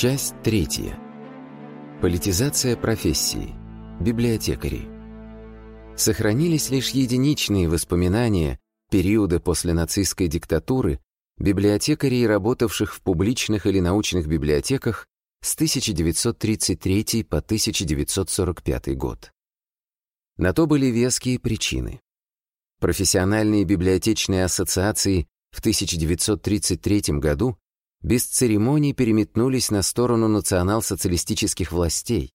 Часть третья. Политизация профессии. Библиотекари. Сохранились лишь единичные воспоминания периода после нацистской диктатуры библиотекарей, работавших в публичных или научных библиотеках с 1933 по 1945 год. На то были веские причины. Профессиональные библиотечные ассоциации в 1933 году без церемоний переметнулись на сторону национал-социалистических властей,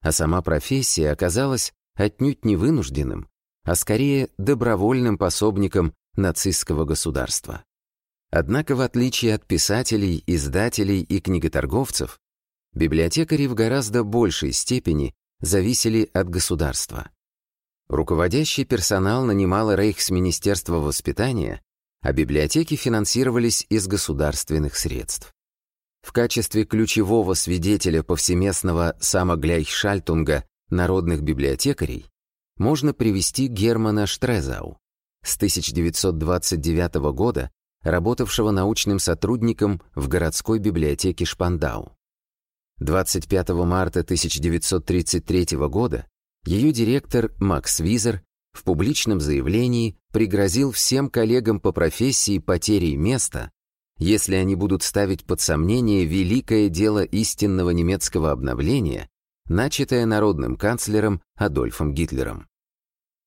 а сама профессия оказалась отнюдь не вынужденным, а скорее добровольным пособником нацистского государства. Однако, в отличие от писателей, издателей и книготорговцев, библиотекари в гораздо большей степени зависели от государства. Руководящий персонал нанимало Рейхсминистерство воспитания, а библиотеки финансировались из государственных средств. В качестве ключевого свидетеля повсеместного самогляйхшальтунга народных библиотекарей можно привести Германа Штрезау, с 1929 года работавшего научным сотрудником в городской библиотеке Шпандау. 25 марта 1933 года ее директор Макс Визер в публичном заявлении пригрозил всем коллегам по профессии потерей места, если они будут ставить под сомнение великое дело истинного немецкого обновления, начатое народным канцлером Адольфом Гитлером.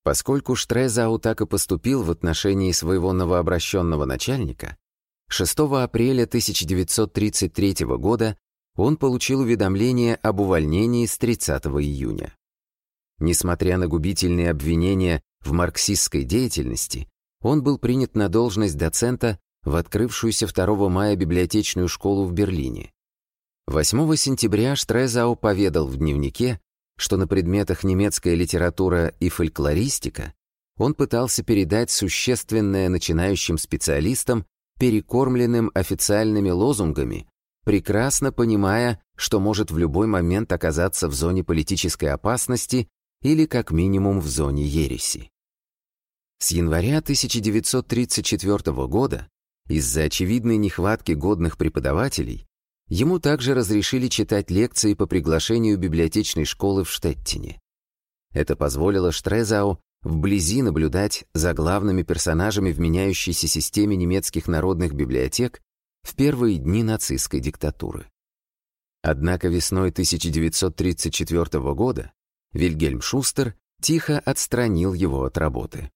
Поскольку Штрезау так и поступил в отношении своего новообращенного начальника, 6 апреля 1933 года он получил уведомление об увольнении с 30 июня. Несмотря на губительные обвинения в марксистской деятельности, он был принят на должность доцента в открывшуюся 2 мая библиотечную школу в Берлине. 8 сентября Штрезау поведал в дневнике, что на предметах немецкая литература и фольклористика он пытался передать существенное начинающим специалистам, перекормленным официальными лозунгами, прекрасно понимая, что может в любой момент оказаться в зоне политической опасности или как минимум в зоне ереси. С января 1934 года из-за очевидной нехватки годных преподавателей ему также разрешили читать лекции по приглашению библиотечной школы в Штеттине. Это позволило Штрезау вблизи наблюдать за главными персонажами в меняющейся системе немецких народных библиотек в первые дни нацистской диктатуры. Однако весной 1934 года Вильгельм Шустер тихо отстранил его от работы.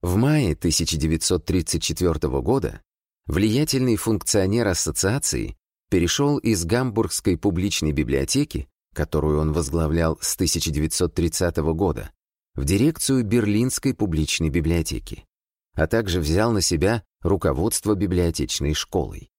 В мае 1934 года влиятельный функционер ассоциации перешел из Гамбургской публичной библиотеки, которую он возглавлял с 1930 года, в дирекцию Берлинской публичной библиотеки, а также взял на себя руководство библиотечной школой.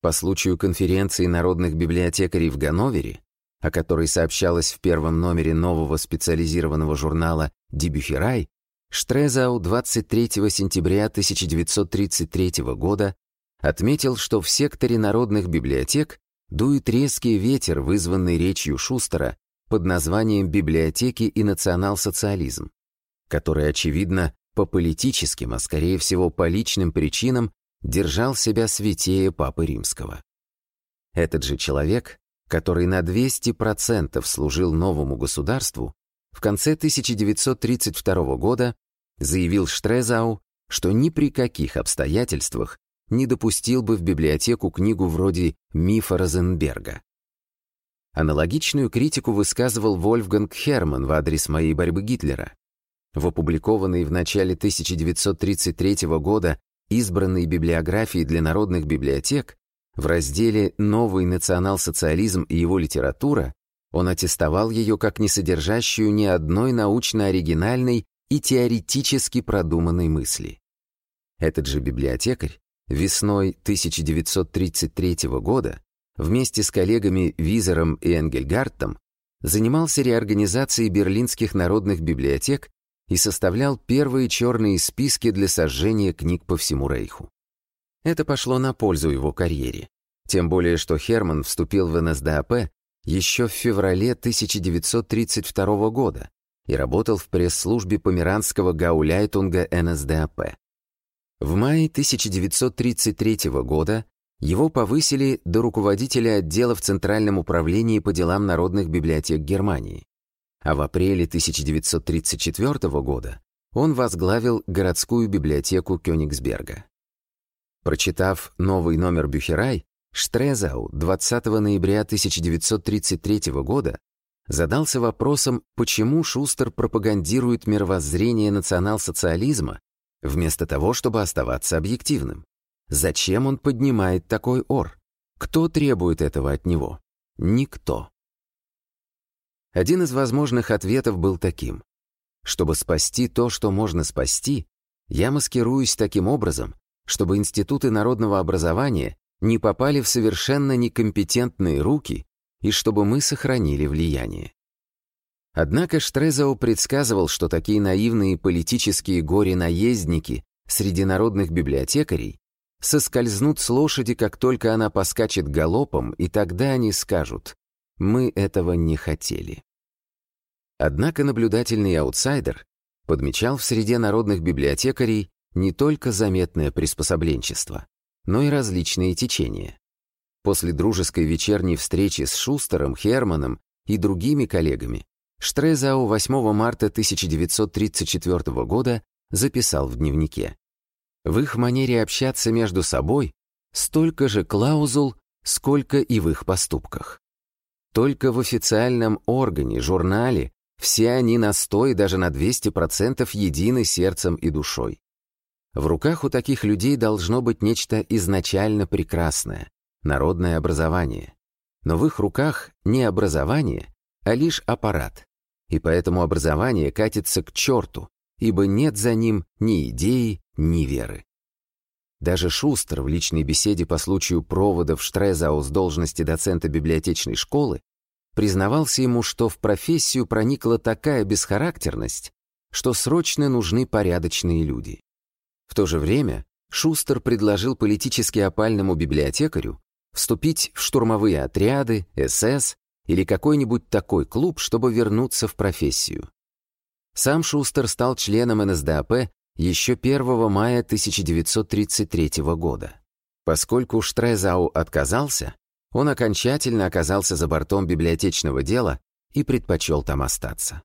По случаю конференции народных библиотекарей в Ганновере о которой сообщалось в первом номере нового специализированного журнала «Дибюхерай», Штрезау 23 сентября 1933 года отметил, что в секторе народных библиотек дует резкий ветер, вызванный речью Шустера под названием «Библиотеки и национал-социализм», который, очевидно, по политическим, а скорее всего по личным причинам держал себя святее Папы Римского. Этот же человек который на 200% служил новому государству, в конце 1932 года заявил Штрезау, что ни при каких обстоятельствах не допустил бы в библиотеку книгу вроде «Мифа Розенберга». Аналогичную критику высказывал Вольфганг Херман в адрес моей борьбы Гитлера. В опубликованной в начале 1933 года избранной библиографии для народных библиотек в разделе «Новый национал-социализм и его литература» он аттестовал ее как не содержащую ни одной научно-оригинальной и теоретически продуманной мысли. Этот же библиотекарь весной 1933 года вместе с коллегами Визером и Энгельгартом занимался реорганизацией берлинских народных библиотек и составлял первые черные списки для сожжения книг по всему Рейху. Это пошло на пользу его карьере. Тем более, что Херман вступил в НСДАП еще в феврале 1932 года и работал в пресс-службе померанского гауляйтунга НСДАП. В мае 1933 года Его повысили до руководителя отдела в Центральном управлении по делам народных библиотек Германии. А в апреле 1934 года он возглавил городскую библиотеку Кёнигсберга. Прочитав новый номер Бюхерай, Штрезау 20 ноября 1933 года задался вопросом, почему Шустер пропагандирует мировоззрение национал-социализма вместо того, чтобы оставаться объективным. Зачем он поднимает такой ор? Кто требует этого от него? Никто. Один из возможных ответов был таким. Чтобы спасти то, что можно спасти, я маскируюсь таким образом, чтобы институты народного образования не попали в совершенно некомпетентные руки и чтобы мы сохранили влияние. Однако Штрезау предсказывал, что такие наивные политические горе-наездники среди народных библиотекарей соскользнут с лошади, как только она поскачет галопом, и тогда они скажут «мы этого не хотели». Однако наблюдательный аутсайдер подмечал в среде народных библиотекарей не только заметное приспособленчество, но и различные течения. После дружеской вечерней встречи с Шустером, Херманом и другими коллегами Штрезау 8 марта 1934 года записал в дневнике. В их манере общаться между собой столько же клаузул, сколько и в их поступках. Только в официальном органе, журнале, все они на 100 и даже на 200% едины сердцем и душой. В руках у таких людей должно быть нечто изначально прекрасное, народное образование. Но в их руках не образование, а лишь аппарат. И поэтому образование катится к черту, ибо нет за ним ни идеи, ни веры. Даже Шустер в личной беседе по случаю провода в Штрезау с должности доцента библиотечной школы признавался ему, что в профессию проникла такая бесхарактерность, что срочно нужны порядочные люди. В то же время Шустер предложил политически опальному библиотекарю вступить в штурмовые отряды, СС или какой-нибудь такой клуб, чтобы вернуться в профессию. Сам Шустер стал членом НСДАП еще 1 мая 1933 года. Поскольку Штрезау отказался, он окончательно оказался за бортом библиотечного дела и предпочел там остаться.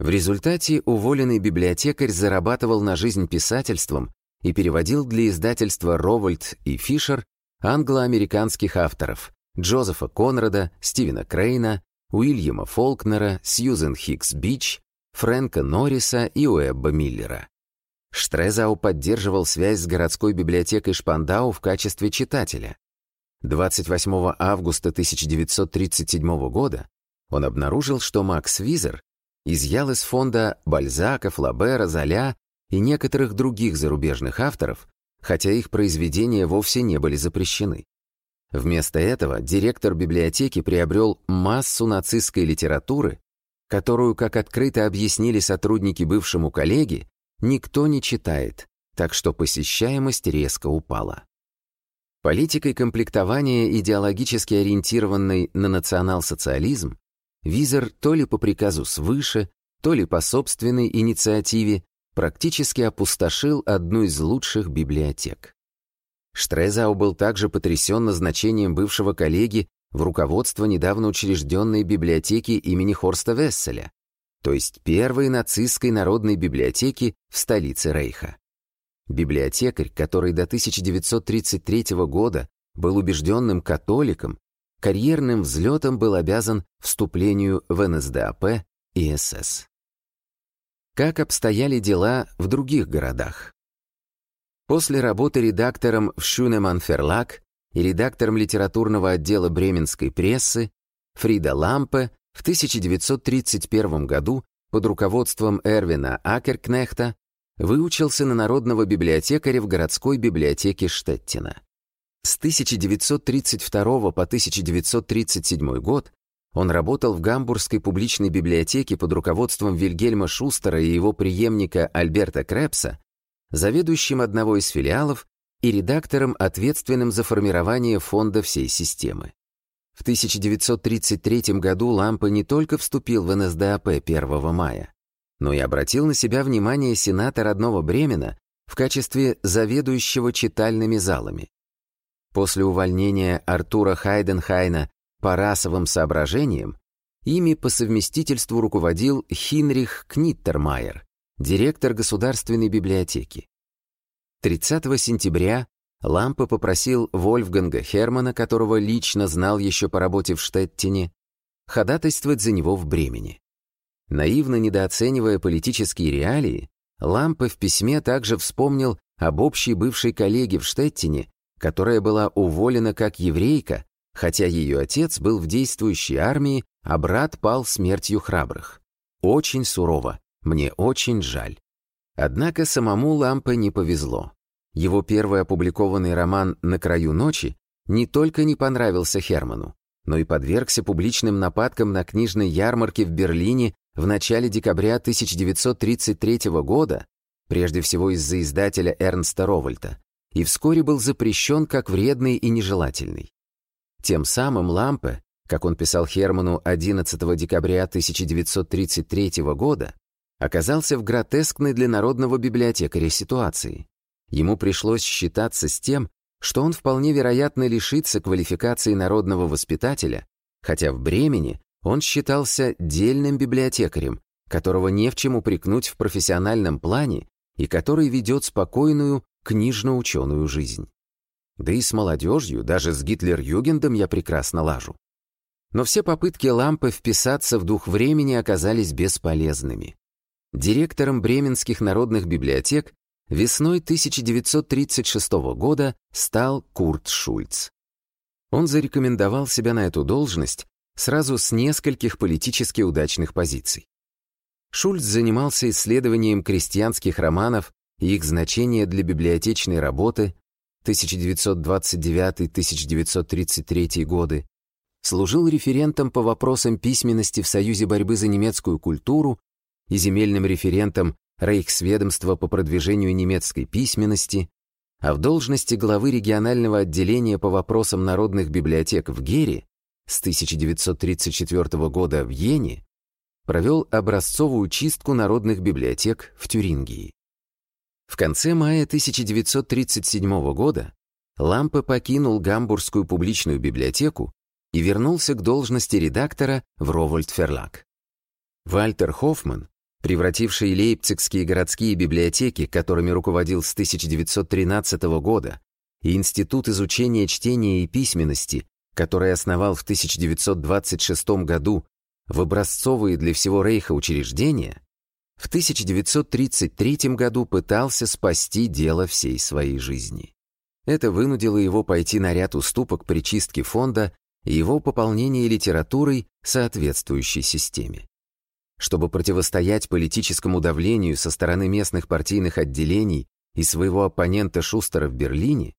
В результате уволенный библиотекарь зарабатывал на жизнь писательством и переводил для издательства «Ровальд» и «Фишер» англо-американских авторов Джозефа Конрада, Стивена Крейна, Уильяма Фолкнера, Сьюзен Хикс Бич, Фрэнка Норриса и Уэбба Миллера. Штрезау поддерживал связь с городской библиотекой Шпандау в качестве читателя. 28 августа 1937 года он обнаружил, что Макс Визер изъял из фонда Бальзака, Флабера, Золя и некоторых других зарубежных авторов хотя их произведения вовсе не были запрещены. Вместо этого директор библиотеки приобрел массу нацистской литературы, которую, как открыто объяснили сотрудники бывшему коллеги, никто не читает, так что посещаемость резко упала. Политикой комплектования, идеологически ориентированной на национал-социализм, Визер то ли по приказу свыше, то ли по собственной инициативе практически опустошил одну из лучших библиотек. Штрезау был также потрясен назначением бывшего коллеги в руководство недавно учрежденной библиотеки имени Хорста Весселя, то есть первой нацистской народной библиотеки в столице Рейха. Библиотекарь, который до 1933 года был убежденным католиком, карьерным взлетом был обязан вступлению в НСДАП и СС. Как обстояли дела в других городах? После работы редактором в Шюнеман Ферлаг и редактором литературного отдела бременской прессы Фрида Лампе в 1931 году под руководством Эрвина Акеркнехта выучился на народного библиотекаря в городской библиотеке Штеттина. С 1932 по 1937 год он работал в Гамбургской публичной библиотеке под руководством Вильгельма Шустера и его преемника Альберта Крепса, заведующим одного из филиалов и редактором, ответственным за формирование фонда всей системы. В 1933 году Лампа не только вступил в НСДАП 1 мая, но и обратил на себя внимание сената родного Бремена в качестве заведующего читальными залами. После увольнения Артура Хайденхайна по расовым соображениям, ими по совместительству руководил Хинрих Книттермайер, директор Государственной библиотеки. 30 сентября Лампа попросил Вольфганга Хермана, которого лично знал еще по работе в Штеттине, ходатайствовать за него в Бремени. Наивно недооценивая политические реалии, Лампа в письме также вспомнил об общей бывшей коллеге в Штеттине, которая была уволена как еврейка, хотя ее отец был в действующей армии, а брат пал смертью храбрых. Очень сурово, мне очень жаль. Однако самому Лампе не повезло. Его первый опубликованный роман «На краю ночи» не только не понравился Херману, но и подвергся публичным нападкам на книжной ярмарке в Берлине в начале декабря 1933 года, прежде всего из-за издателя Эрнста Ровальта, и вскоре был запрещен как вредный и нежелательный. Тем самым Лампе, как он писал Херману 11 декабря 1933 года, оказался в гротескной для народного библиотекаря ситуации. Ему пришлось считаться с тем, что он вполне вероятно лишится квалификации народного воспитателя, хотя в Бремени он считался дельным библиотекарем, которого не в чем упрекнуть в профессиональном плане и который ведет спокойную книжно-ученую жизнь. Да и с молодежью, даже с Гитлер-Югендом я прекрасно лажу. Но все попытки Лампы вписаться в дух времени оказались бесполезными. Директором бременских народных библиотек весной 1936 года стал Курт Шульц. Он зарекомендовал себя на эту должность сразу с нескольких политически удачных позиций. Шульц занимался исследованием крестьянских романов их значения для библиотечной работы 1929-1933 годы, служил референтом по вопросам письменности в Союзе борьбы за немецкую культуру и земельным референтом Рейхсведомства по продвижению немецкой письменности, а в должности главы регионального отделения по вопросам народных библиотек в Гере с 1934 года в Йене провел образцовую чистку народных библиотек в Тюрингии. В конце мая 1937 года Лампе покинул Гамбургскую публичную библиотеку и вернулся к должности редактора в Ровольд Ферлаг. Вальтер Хоффман превративший лейпцигские городские библиотеки, которыми руководил с 1913 года, и Институт изучения чтения и письменности, который основал в 1926 году в образцовые для всего Рейха учреждения, в 1933 году пытался спасти дело всей своей жизни. Это вынудило его пойти на ряд уступок при чистке фонда и его пополнении литературой соответствующей системе. Чтобы противостоять политическому давлению со стороны местных партийных отделений и своего оппонента Шустера в Берлине,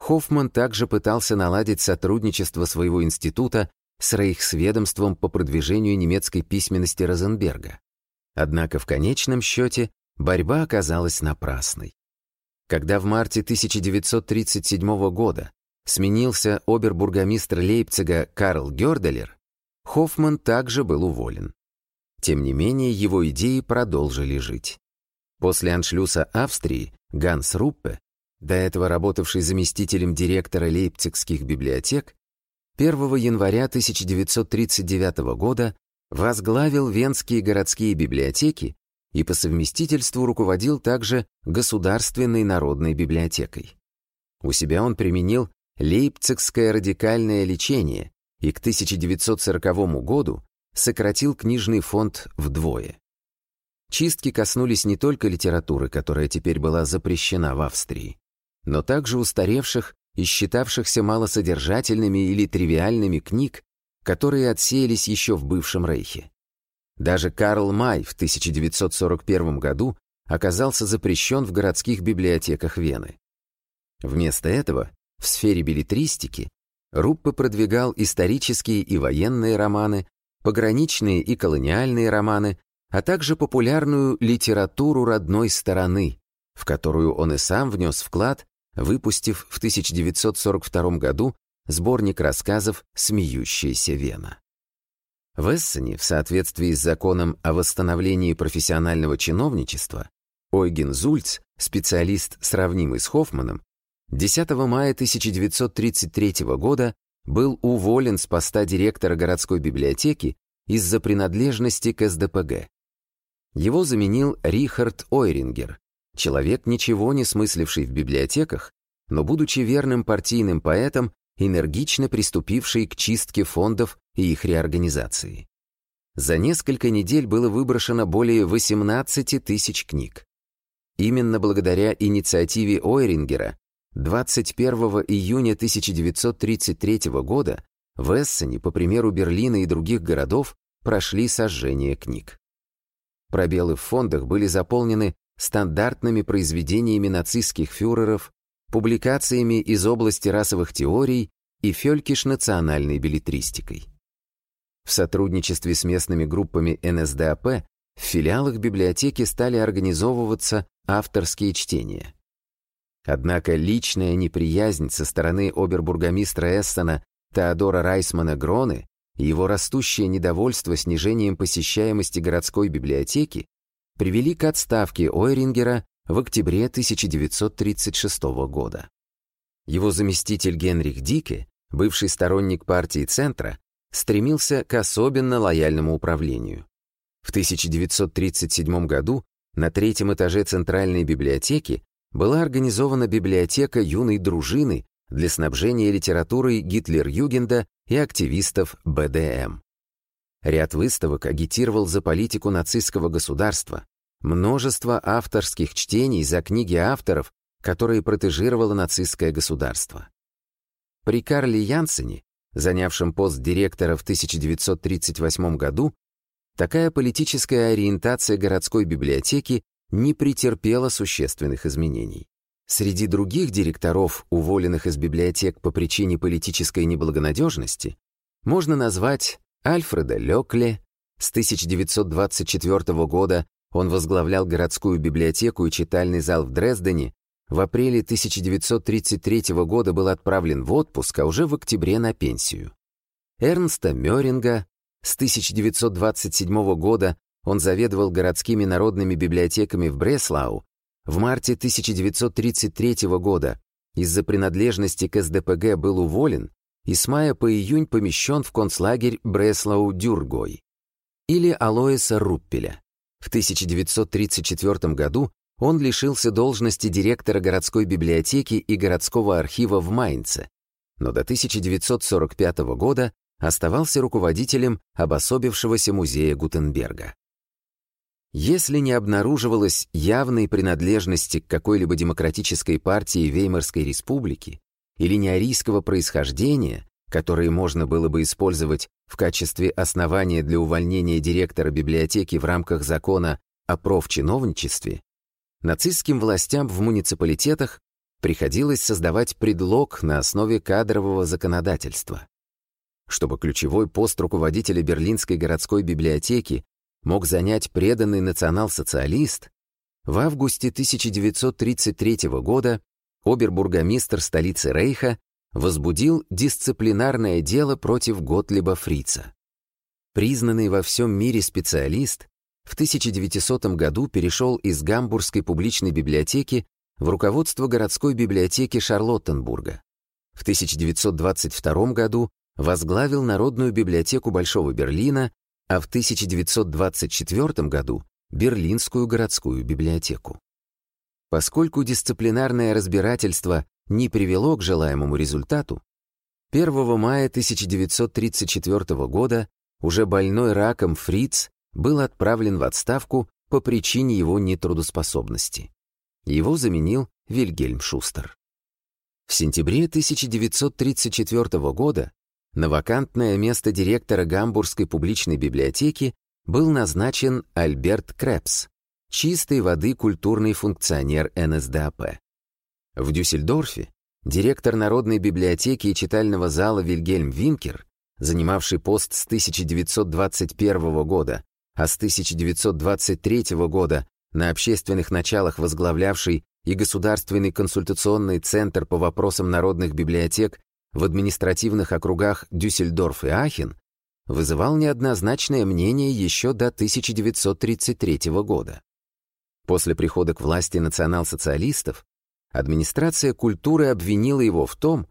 Хоффман также пытался наладить сотрудничество своего института с Рейхсведомством по продвижению немецкой письменности Розенберга. Однако в конечном счете борьба оказалась напрасной. Когда в марте 1937 года сменился обербургомистр Лейпцига Карл Гёрделер, Хоффман также был уволен. Тем не менее, его идеи продолжили жить. После аншлюса Австрии Ганс Руппе, до этого работавший заместителем директора лейпцигских библиотек, 1 января 1939 года возглавил Венские городские библиотеки и по совместительству руководил также Государственной народной библиотекой. У себя он применил лейпцигское радикальное лечение и к 1940 году сократил книжный фонд вдвое. Чистки коснулись не только литературы, которая теперь была запрещена в Австрии, но также устаревших и считавшихся малосодержательными или тривиальными книг, которые отсеялись еще в бывшем Рейхе. Даже Карл Май в 1941 году оказался запрещен в городских библиотеках Вены. Вместо этого в сфере билетристики Руппе продвигал исторические и военные романы, пограничные и колониальные романы, а также популярную литературу родной стороны, в которую он и сам внес вклад, выпустив в 1942 году сборник рассказов «Смеющаяся Вена». В Эссене, в соответствии с законом о восстановлении профессионального чиновничества, Ойген Зульц, специалист, сравнимый с Хоффманом, 10 мая 1933 года был уволен с поста директора городской библиотеки из-за принадлежности к СДПГ. Его заменил Рихард Ойрингер, человек, ничего не смысливший в библиотеках, но, будучи верным партийным поэтом, энергично приступивший к чистке фондов и их реорганизации. За несколько недель было выброшено более 18 тысяч книг. Именно благодаря инициативе Ойрингера 21 июня 1933 года в Эссене, по примеру Берлина и других городов, прошли сожжение книг. Пробелы в фондах были заполнены стандартными произведениями нацистских фюреров, публикациями из области расовых теорий и фелькиш-национальной билетристикой. В сотрудничестве с местными группами НСДАП в филиалах библиотеки стали организовываться авторские чтения. Однако личная неприязнь со стороны обербургомистра Эссена Теодора Райсмана Гроны и его растущее недовольство снижением посещаемости городской библиотеки привели к отставке Ойрингера в октябре 1936 года. Его заместитель Генрих Дике, бывший сторонник партии Центра, стремился к особенно лояльному управлению. В 1937 году на третьем этаже Центральной библиотеки была организована библиотека юной дружины для снабжения литературой Гитлер-Югенда и активистов БДМ. Ряд выставок агитировал за политику нацистского государства, множество авторских чтений за книги авторов, которые протежировало нацистское государство. При Карле Янсене, занявшем пост директора в 1938 году, такая политическая ориентация городской библиотеки не претерпела существенных изменений. Среди других директоров, уволенных из библиотек по причине политической неблагонадежности, можно назвать Альфреда Лекле. С 1924 года он возглавлял городскую библиотеку и читальный зал в Дрездене, в апреле 1933 года был отправлен в отпуск, а уже в октябре на пенсию. Эрнста Мёринга с 1927 года он заведовал городскими народными библиотеками в Бреслау, в марте 1933 года из-за принадлежности к СДПГ был уволен и с мая по июнь помещен в концлагерь Бреслау-Дюргой. Или Алоиса Руппеля. В 1934 году он лишился должности директора городской библиотеки и городского архива в Майнце, но до 1945 года оставался руководителем обособившегося музея Гутенберга. Если не обнаруживалось явной принадлежности к какой-либо демократической партии Веймарской республики или неарийского происхождения, которые можно было бы использовать в качестве основания для увольнения директора библиотеки в рамках закона о профчиновничестве, нацистским властям в муниципалитетах приходилось создавать предлог на основе кадрового законодательства. Чтобы ключевой пост руководителя Берлинской городской библиотеки мог занять преданный национал-социалист, в августе 1933 года обербургомистр столицы Рейха возбудил дисциплинарное дело против Готлиба Фрица. Признанный во всем мире специалист, в 1900 году перешел из Гамбургской публичной библиотеки в руководство городской библиотеки Шарлоттенбурга. В 1922 году возглавил Народную библиотеку Большого Берлина а в 1924 году Берлинскую городскую библиотеку. Поскольку дисциплинарное разбирательство не привело к желаемому результату, 1 мая 1934 года уже больной раком Фриц был отправлен в отставку по причине его нетрудоспособности. Его заменил Вильгельм Шустер. В сентябре 1934 года на вакантное место директора Гамбургской публичной библиотеки был назначен Альберт Крепс, чистой воды культурный функционер НСДАП. В Дюссельдорфе директор Народной библиотеки и читального зала Вильгельм Винкер, занимавший пост с 1921 года, а с 1923 года на общественных началах возглавлявший и Государственный консультационный центр по вопросам народных библиотек в административных округах Дюссельдорф и Ахен вызывал неоднозначное мнение еще до 1933 года. После прихода к власти национал-социалистов администрация культуры обвинила его в том,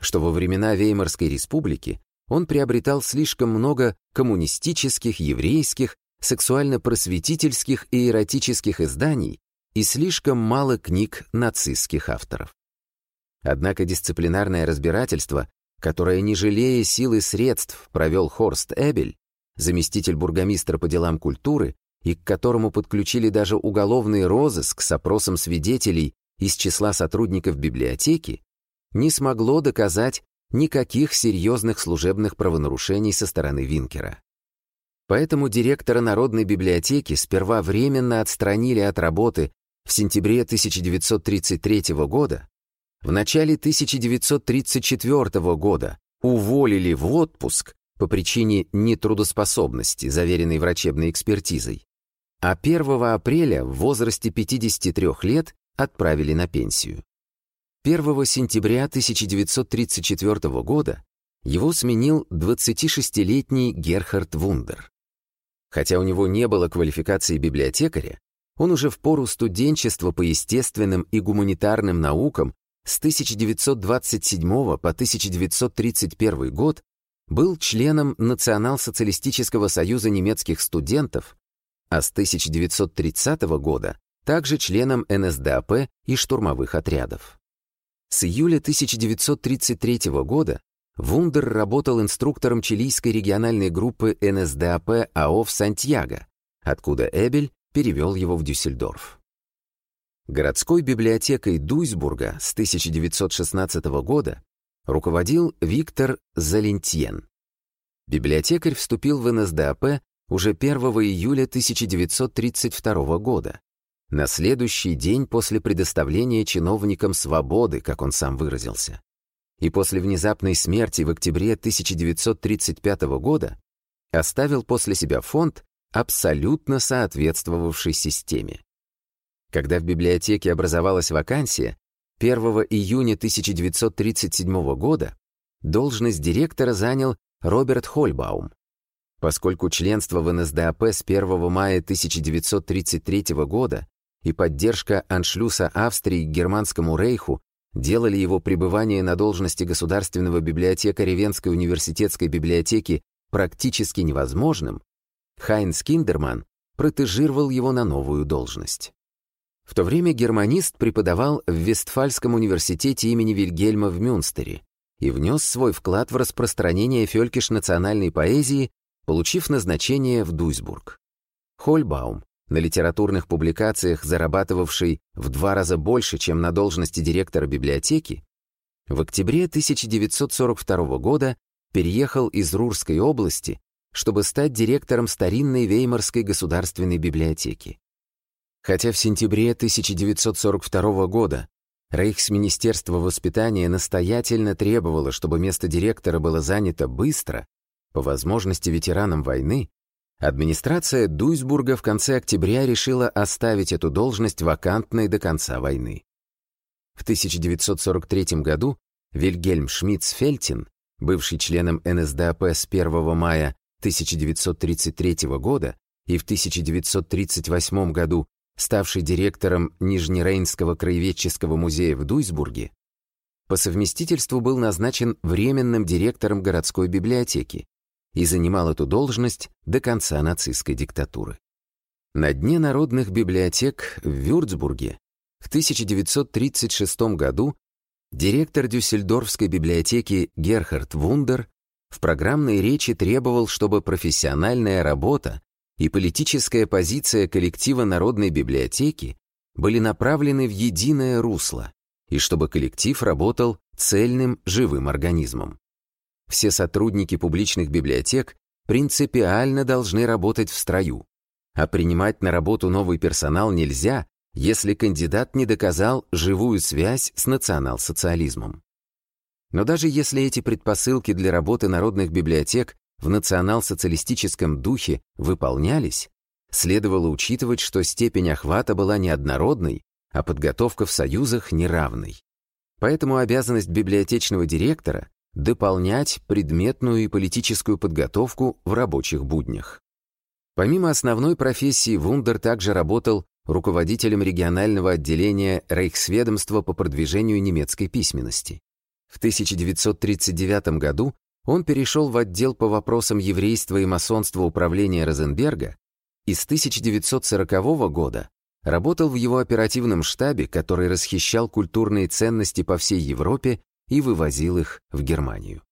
что во времена Веймарской республики он приобретал слишком много коммунистических, еврейских, сексуально-просветительских и эротических изданий и слишком мало книг нацистских авторов. Однако дисциплинарное разбирательство, которое, не жалея сил и средств, провел Хорст Эбель, заместитель бургомистра по делам культуры, и к которому подключили даже уголовный розыск с опросом свидетелей из числа сотрудников библиотеки, не смогло доказать никаких серьезных служебных правонарушений со стороны Винкера. Поэтому директора Народной библиотеки сперва временно отстранили от работы в сентябре 1933 года, в начале 1934 года уволили в отпуск по причине нетрудоспособности, заверенной врачебной экспертизой, а 1 апреля в возрасте 53 лет отправили на пенсию. 1 сентября 1934 года его сменил 26-летний Герхард Вундер. Хотя у него не было квалификации библиотекаря, он уже в пору студенчества по естественным и гуманитарным наукам с 1927 по 1931 год был членом Национал-социалистического союза немецких студентов, а с 1930 года также членом НСДАП и штурмовых отрядов. С июля 1933 года Вундер работал инструктором чилийской региональной группы НСДАП АО в Сантьяго, откуда Эбель перевел его в Дюссельдорф. Городской библиотекой Дуйсбурга с 1916 года руководил Виктор Залентьен. Библиотекарь вступил в НСДАП уже 1 июля 1932 года, на следующий день после предоставления чиновникам свободы, как он сам выразился. И после внезапной смерти в октябре 1935 года оставил после себя фонд, абсолютно соответствовавший системе. Когда в библиотеке образовалась вакансия, 1 июня 1937 года должность директора занял Роберт Хольбаум. Поскольку членство в НСДАП с 1 мая 1933 года и поддержка аншлюса Австрии к Германскому рейху делали его пребывание на должности государственного библиотекаря Венской университетской библиотеки практически невозможным, Хайнс Киндерман протежировал его на новую должность. В то время германист преподавал в Вестфальском университете имени Вильгельма в Мюнстере и внес свой вклад в распространение фелькиш-национальной поэзии, получив назначение в Дуйсбург. Хольбаум, на литературных публикациях зарабатывавший в два раза больше, чем на должности директора библиотеки, в октябре 1942 года переехал из Рурской области, чтобы стать директором старинной Веймарской государственной библиотеки. Хотя в сентябре 1942 года Рейхсминистерство воспитания настоятельно требовало, чтобы место директора было занято быстро, по возможности ветеранам войны, администрация Дуйсбурга в конце октября решила оставить эту должность вакантной до конца войны. В 1943 году Вильгельм Шмидц-Фельтин, бывший членом НСДАП с 1 мая 1933 года и в 1938 году ставший директором Нижнерейнского краеведческого музея в Дуйсбурге, по совместительству был назначен временным директором городской библиотеки и занимал эту должность до конца нацистской диктатуры. На дне народных библиотек в Вюрцбурге в 1936 году директор Дюссельдорфской библиотеки Герхард Вундер в программной речи требовал, чтобы профессиональная работа и политическая позиция коллектива Народной библиотеки были направлены в единое русло, и чтобы коллектив работал цельным живым организмом. Все сотрудники публичных библиотек принципиально должны работать в строю, а принимать на работу новый персонал нельзя, если кандидат не доказал живую связь с национал-социализмом. Но даже если эти предпосылки для работы народных библиотек в национал-социалистическом духе выполнялись, следовало учитывать, что степень охвата была неоднородной, а подготовка в союзах неравной. Поэтому обязанность библиотечного директора — дополнять предметную и политическую подготовку в рабочих буднях. Помимо основной профессии, Вундер также работал руководителем регионального отделения Рейхсведомства по продвижению немецкой письменности. В 1939 году он перешел в отдел по вопросам еврейства и масонства управления Розенберга и с 1940 года работал в его оперативном штабе, который расхищал культурные ценности по всей Европе и вывозил их в Германию.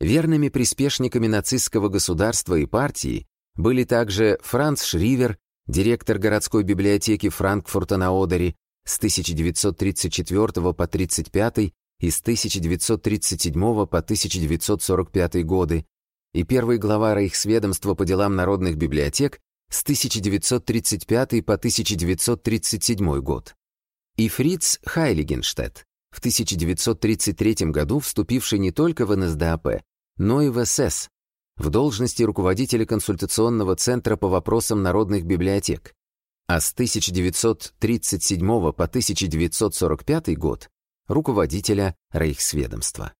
Верными приспешниками нацистского государства и партии были также Франц Шривер, директор городской библиотеки Франкфурта на Одере с 1934 по 1935 и с 1937 по 1945 годы, и первый глава Рейхсведомства по делам народных библиотек с 1935 по 1937 год, и Фриц Хайлигенштедт, в 1933 году вступивший не только в НСДАП, но и в СС, в должности руководителя консультационного центра по вопросам народных библиотек, а с 1937 по 1945 год руководителя Рейхсведомства.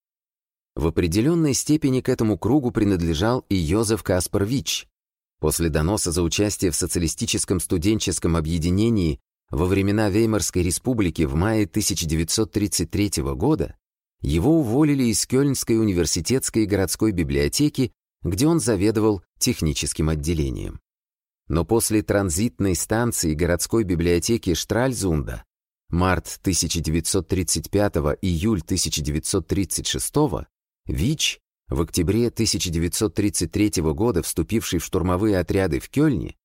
В определенной степени к этому кругу принадлежал и Йозеф Каспар Вич. После доноса за участие в социалистическом студенческом объединении во времена Веймарской республики в мае 1933 года его уволили из Кёльнской университетской городской библиотеки, где он заведовал техническим отделением. Но после транзитной станции городской библиотеки Штральзунда март 1935 июль 1936 ВИЧ, в октябре 1933 года вступивший в штурмовые отряды в Кёльне,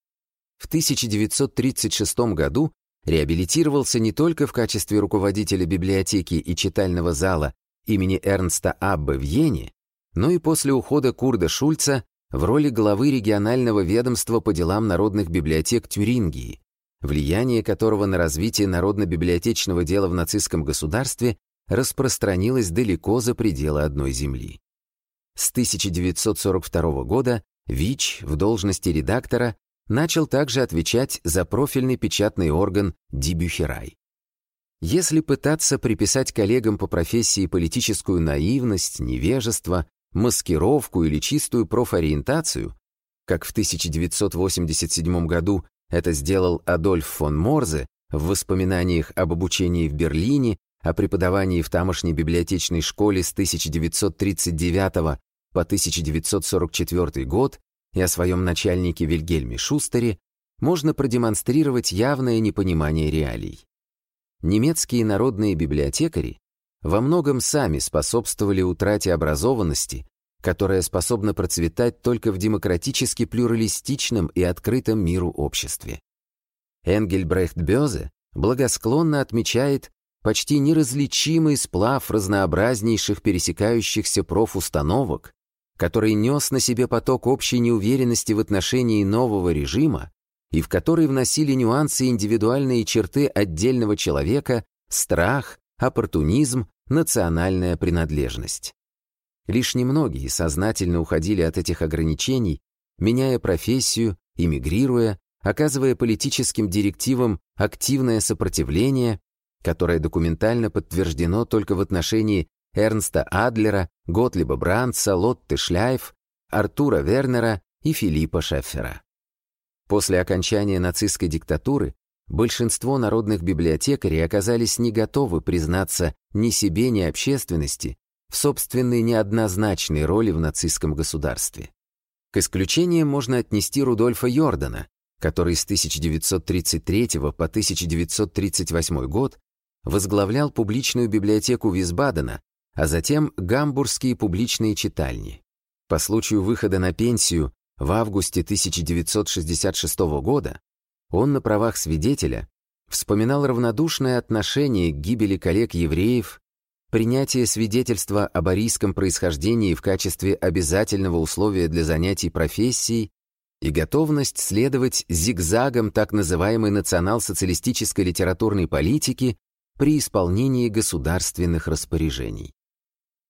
в 1936 году реабилитировался не только в качестве руководителя библиотеки и читального зала имени Эрнста Аббе в Йене, но и после ухода Курда Шульца в роли главы регионального ведомства по делам народных библиотек Тюрингии, влияние которого на развитие народно-библиотечного дела в нацистском государстве распространилось далеко за пределы одной земли. С 1942 года ВИЧ в должности редактора начал также отвечать за профильный печатный орган Дибюхерай. Если пытаться приписать коллегам по профессии политическую наивность, невежество, маскировку или чистую профориентацию, как в 1987 году это сделал Адольф фон Морзе в воспоминаниях об обучении в Берлине, о преподавании в тамошней библиотечной школе с 1939 по 1944 год и о своем начальнике Вильгельме Шустере, можно продемонстрировать явное непонимание реалий. Немецкие народные библиотекари во многом сами способствовали утрате образованности, которая способна процветать только в демократически плюралистичном и открытом миру обществе. Энгельбрехт Бёзе благосклонно отмечает почти неразличимый сплав разнообразнейших пересекающихся профустановок, который нес на себе поток общей неуверенности в отношении нового режима и в который вносили нюансы индивидуальные черты отдельного человека, страх, оппортунизм, национальная принадлежность. Лишь немногие сознательно уходили от этих ограничений, меняя профессию, эмигрируя, оказывая политическим директивам активное сопротивление, которое документально подтверждено только в отношении Эрнста Адлера, Готлиба Брандса, Лотты Шляйф, Артура Вернера и Филиппа Шеффера. После окончания нацистской диктатуры большинство народных библиотекарей оказались не готовы признаться ни себе, ни общественности в собственной неоднозначной роли в нацистском государстве. К исключениям можно отнести Рудольфа Йордана, который с 1933 по 1938 год возглавлял публичную библиотеку Висбадена, а затем гамбургские публичные читальни. По случаю выхода на пенсию в августе 1966 года он на правах свидетеля вспоминал равнодушное отношение к гибели коллег-евреев, принятие свидетельства об арийском происхождении в качестве обязательного условия для занятий профессией и готовность следовать зигзагам так называемой национал-социалистической литературной политики при исполнении государственных распоряжений.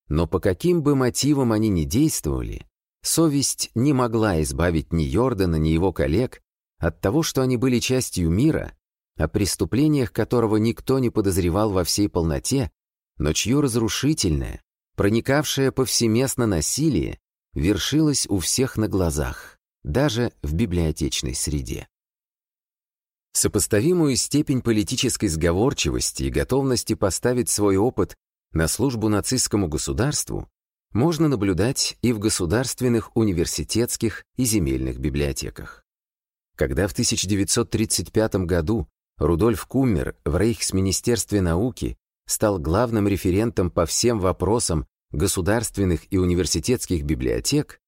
Но по каким бы мотивам они ни действовали, Совесть не могла избавить ни Йордана, ни его коллег от того, что они были частью мира, о преступлениях которого никто не подозревал во всей полноте, но чье разрушительное, проникавшее повсеместно насилие, вершилось у всех на глазах, даже в библиотечной среде. Сопоставимую степень политической сговорчивости и готовности поставить свой опыт на службу нацистскому государству можно наблюдать и в государственных университетских и земельных библиотеках. Когда в 1935 году Рудольф Куммер в Рейхсминистерстве науки стал главным референтом по всем вопросам государственных и университетских библиотек,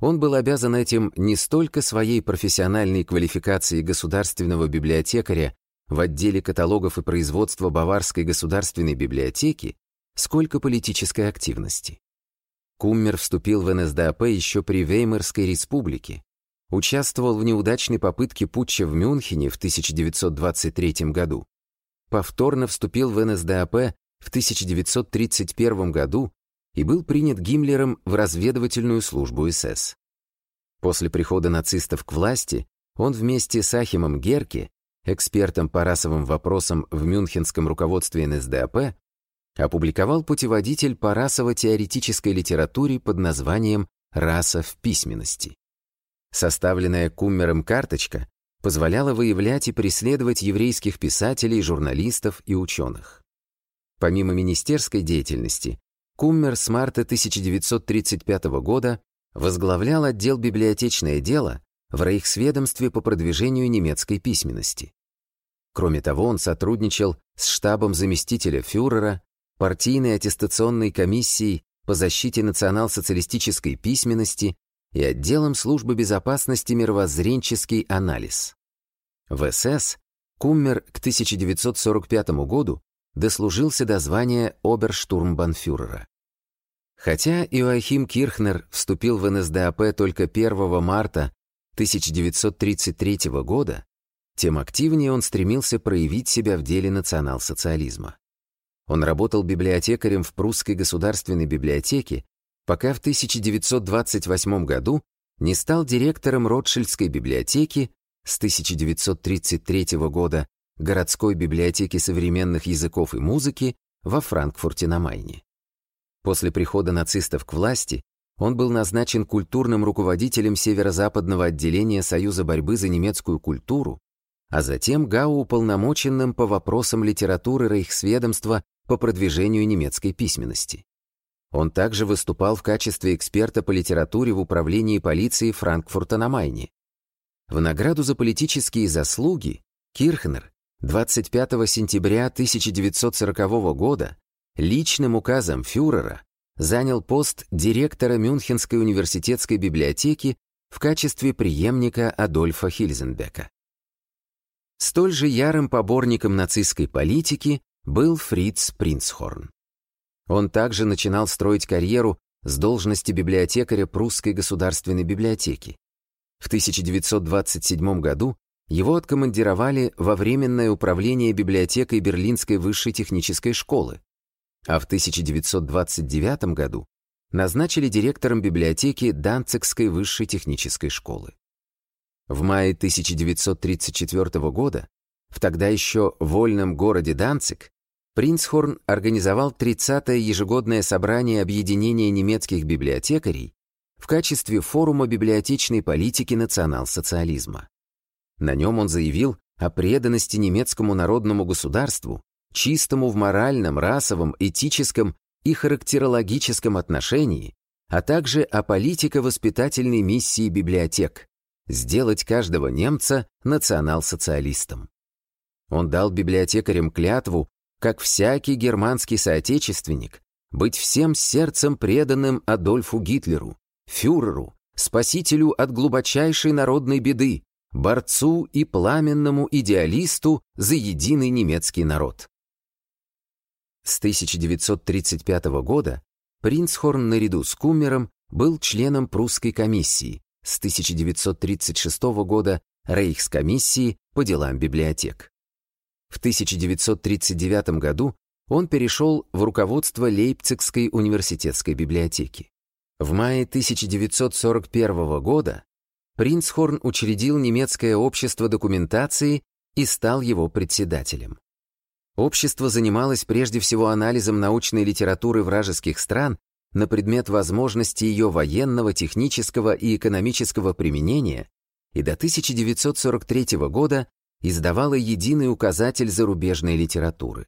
он был обязан этим не столько своей профессиональной квалификацией государственного библиотекаря в отделе каталогов и производства Баварской государственной библиотеки, сколько политической активности. Куммер вступил в НСДАП еще при Веймарской республике, участвовал в неудачной попытке путча в Мюнхене в 1923 году, повторно вступил в НСДАП в 1931 году и был принят Гиммлером в разведывательную службу СС. После прихода нацистов к власти он вместе с Ахимом Герке, экспертом по расовым вопросам в мюнхенском руководстве НСДАП, опубликовал путеводитель по расово-теоретической литературе под названием «Раса в письменности». Составленная Куммером карточка позволяла выявлять и преследовать еврейских писателей, журналистов и ученых. Помимо министерской деятельности, Куммер с марта 1935 года возглавлял отдел «Библиотечное дело» в Рейхсведомстве по продвижению немецкой письменности. Кроме того, он сотрудничал с штабом заместителя фюрера, партийной аттестационной комиссией по защите национал-социалистической письменности и отделом службы безопасности мировоззренческий анализ. В СС Куммер к 1945 году дослужился до звания оберштурмбанфюрера. Хотя Иоахим Кирхнер вступил в НСДАП только 1 марта 1933 года, тем активнее он стремился проявить себя в деле национал-социализма. Он работал библиотекарем в Прусской государственной библиотеке, пока в 1928 году не стал директором Ротшильдской библиотеки с 1933 года городской библиотеки современных языков и музыки во Франкфурте на Майне. После прихода нацистов к власти он был назначен культурным руководителем северо-западного отделения Союза борьбы за немецкую культуру, а затем ГАУ-уполномоченным по вопросам литературы Рейхсведомства по продвижению немецкой письменности. Он также выступал в качестве эксперта по литературе в управлении полиции Франкфурта на Майне. В награду за политические заслуги Кирхнер 25 сентября 1940 года личным указом фюрера занял пост директора Мюнхенской университетской библиотеки в качестве преемника Адольфа Хильзенбека. Столь же ярым поборником нацистской политики был Фриц Принцхорн. Он также начинал строить карьеру с должности библиотекаря Прусской государственной библиотеки. В 1927 году его откомандировали во Временное управление библиотекой Берлинской высшей технической школы, а в 1929 году назначили директором библиотеки Данцигской высшей технической школы. В мае 1934 года в тогда еще вольном городе Данциг Принцхорн организовал 30-е ежегодное собрание объединения немецких библиотекарей в качестве форума библиотечной политики национал-социализма. На нем он заявил о преданности немецкому народному государству, чистому в моральном, расовом, этическом и характерологическом отношении, а также о политико-воспитательной миссии библиотек – сделать каждого немца национал-социалистом. Он дал библиотекарям клятву, как всякий германский соотечественник, быть всем сердцем преданным Адольфу Гитлеру, фюреру, спасителю от глубочайшей народной беды, борцу и пламенному идеалисту за единый немецкий народ. С 1935 года Принцхорн наряду с Куммером был членом прусской комиссии, с 1936 года Рейхскомиссии по делам библиотек. В 1939 году он перешел в руководство Лейпцигской университетской библиотеки. В мае 1941 года Принцхорн учредил немецкое общество документации и стал его председателем. Общество занималось прежде всего анализом научной литературы вражеских стран на предмет возможности ее военного, технического и экономического применения и до 1943 года издавало единый указатель зарубежной литературы.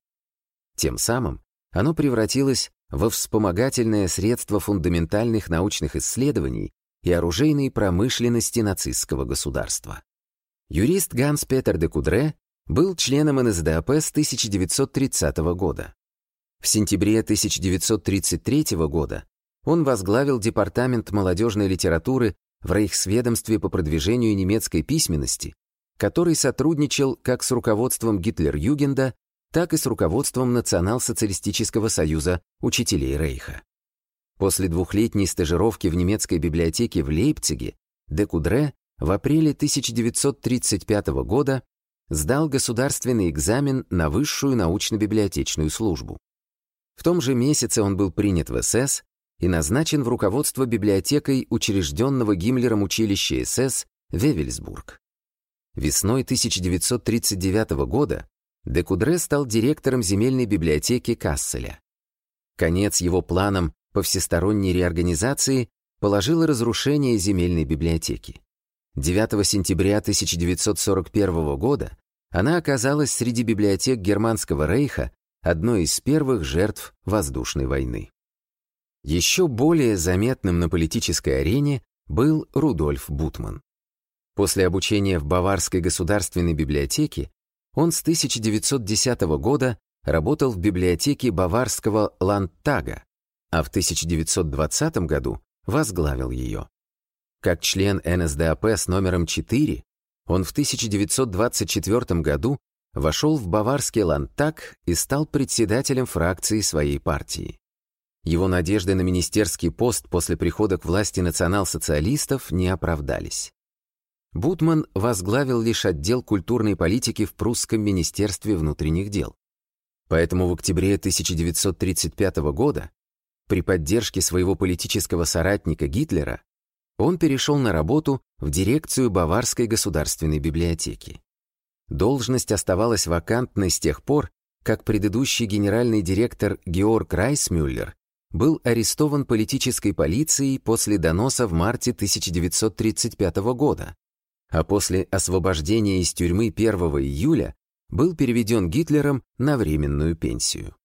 Тем самым оно превратилось во вспомогательное средство фундаментальных научных исследований и оружейной промышленности нацистского государства. Юрист Ганс Петер де Кудре был членом НСДАП с 1930 года. В сентябре 1933 года он возглавил Департамент молодежной литературы в Рейхсведомстве по продвижению немецкой письменности, который сотрудничал как с руководством Гитлер-Югенда, так и с руководством Национал-социалистического союза учителей Рейха. После двухлетней стажировки в немецкой библиотеке в Лейпциге де Кудре в апреле 1935 года сдал государственный экзамен на высшую научно-библиотечную службу. В том же месяце он был принят в СС и назначен в руководство библиотекой учрежденного Гиммлером училища СС Вевельсбург. Весной 1939 года Декудре стал директором земельной библиотеки Касселя. Конец его планам по всесторонней реорганизации положило разрушение земельной библиотеки. 9 сентября 1941 года она оказалась среди библиотек Германского рейха одной из первых жертв воздушной войны. Еще более заметным на политической арене был Рудольф Бутман. После обучения в Баварской государственной библиотеке он с 1910 года работал в библиотеке Баварского Ландтага, а в 1920 году возглавил ее. Как член НСДАП с номером 4, он в 1924 году вошел в Баварский Ландтаг и стал председателем фракции своей партии. Его надежды на министерский пост после прихода к власти национал-социалистов не оправдались. Бутман возглавил лишь отдел культурной политики в прусском министерстве внутренних дел. Поэтому в октябре 1935 года, при поддержке своего политического соратника Гитлера, он перешел на работу в дирекцию Баварской государственной библиотеки. Должность оставалась вакантной с тех пор, как предыдущий генеральный директор Георг Райсмюллер был арестован политической полицией после доноса в марте 1935 года, а после освобождения из тюрьмы 1 июля был переведен Гитлером на временную пенсию.